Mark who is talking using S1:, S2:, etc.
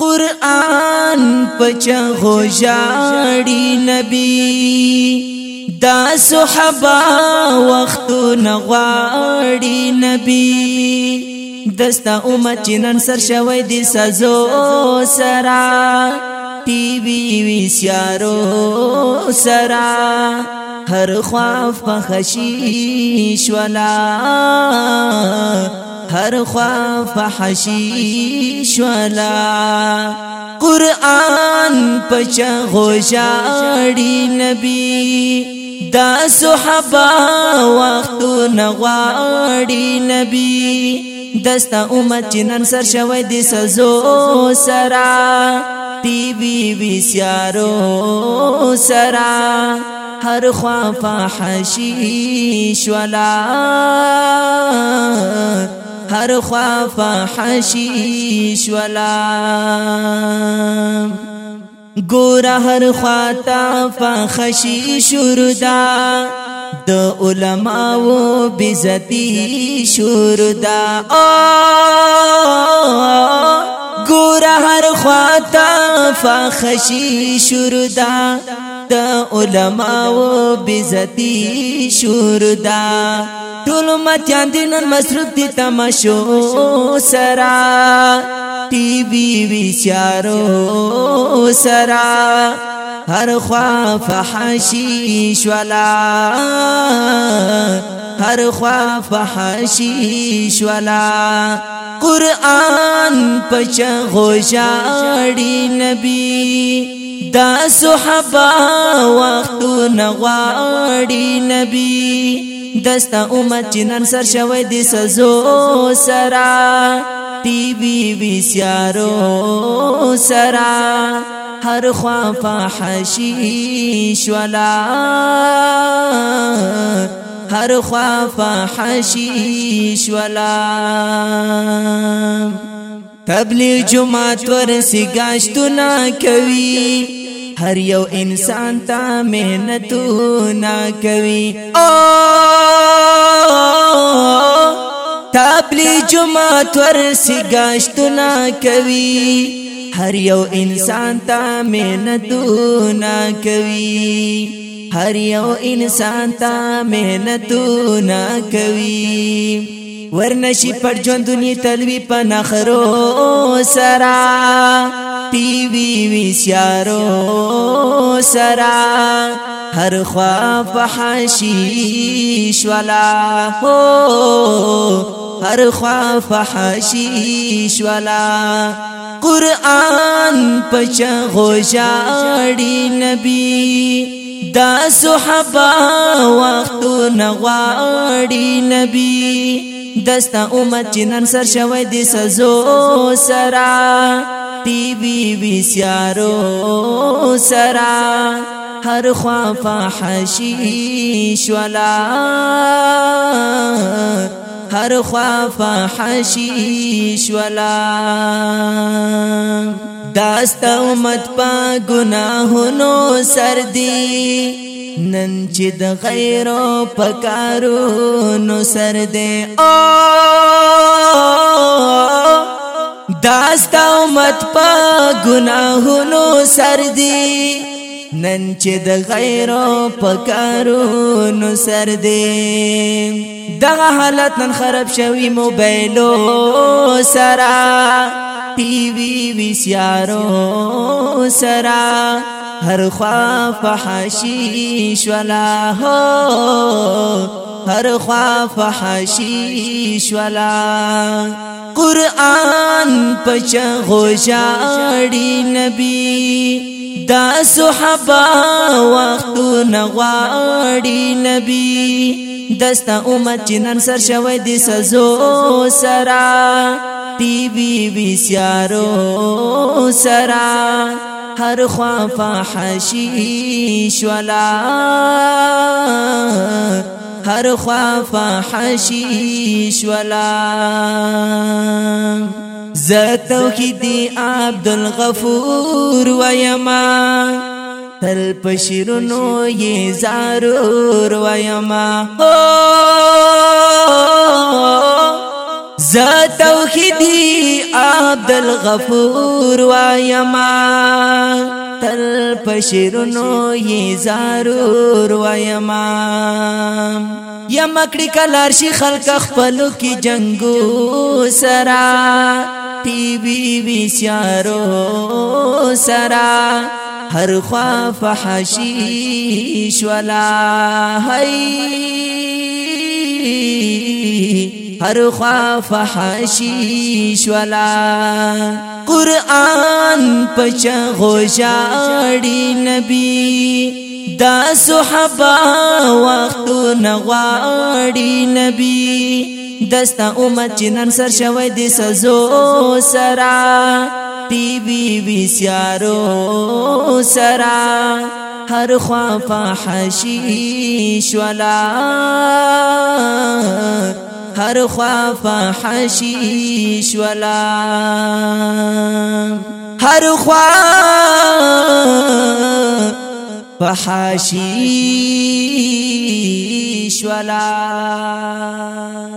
S1: قرآن پچا غوژاړي نبی دا صحابه وخت نغواړي نبی دستا امت نن سر شوي دي سزو سرا ټي وي وي سيارو سرا هر خواف په خشيش ولا هر خوا فحشی شولا قرآن پچا غوشاڑی نبی دا صحبا وقتو نغواڑی نبی دستا امت چنن سر شوی دی سزو سرا ٹی وی وی سیارو سرا هر خوا فحشی شولا هر خوا فحشیش ولا ګور هر خوا تا فحشی شوردا د علماو بزتی شوردا او ګور هر خوا تا فحشی شوردا د علماو بزتی شور دا ټول مچان دین مصروف دي تماشو سرا ٹی وی وی چارو سرا هر خوا فحشیش ولا هر خوا فحشیش ولا قران پچ غوشاړي نبی دا صحابه وختو نغواړي نبی دستا امت جنن سر شوی د سزو سرا ٹی وی وی سیارو سرا هر خوا فحشیش ولا هر خوا فحشیش ولا قبل جمعات ورسی گاشتو نا کوی هر یو انسان تا محنتو مهنتونا کوي تابلی جمعات ورسی گاشتو نا کوی هر یو انسان تا محنتو نا کوی هر یو انسان تا محنتو نا کوی ورنشي پټ ژوندونی تلوي په نخرو سرا ټي وي وي سيارو سرا هر خوا فحشیش ولا هو هر خوا فحشیش ولا قران پچا غوشاړي نبی دا صحابه وخت نغواړي نبی دستا امت چنن سر شوی دی سزو سرا ٹی وی وی سیارو سرا هر خوا فحشیش ولا هر خوا فحشیش ولا داستا امت پا گناہنو سر دی نن چې د غیر په کارو نو سر دې او داستا امت په ګناهونو سر دې نن چې د غیر په کارو نو سر دې دغه حالت نن خراب شوی موبایلو سرا ټي وي وی سیارو سرا هر خوا فحشیش ولا هو هر خوا فحشیش ولا قرآن پچا غوشاڑی نبی دا صحابہ وقت نغواڑی نبی دستا امت چنن سر شوی دی سزو سرا ٹی وی بی سیارو سرا هر خوا فحشیش ولا هر خوا فحشیش ولا زه توحیدی عبدالغفور ویما تل پشیرونو یې زارور ویما او ز توحیدی عبد الغفور وایما تل پشیرونو یې زارور وایما یم کړي کلار شي خلک خپلو کې جنگو سرا ټي وي وي سيارو سرا هر خوا فحشیش ولا هي هر خوا فحشیش ولا قرآن پچا غوشاڑی نبی دا صحبا وقت نغواڑی نبی دستا امت چنن سر شوی دی سزو سرا ٹی وی وی سیارو سرا هر خوا فحشیش ولا هر خوا فحشیش ولا هر خوا فحشیش ولا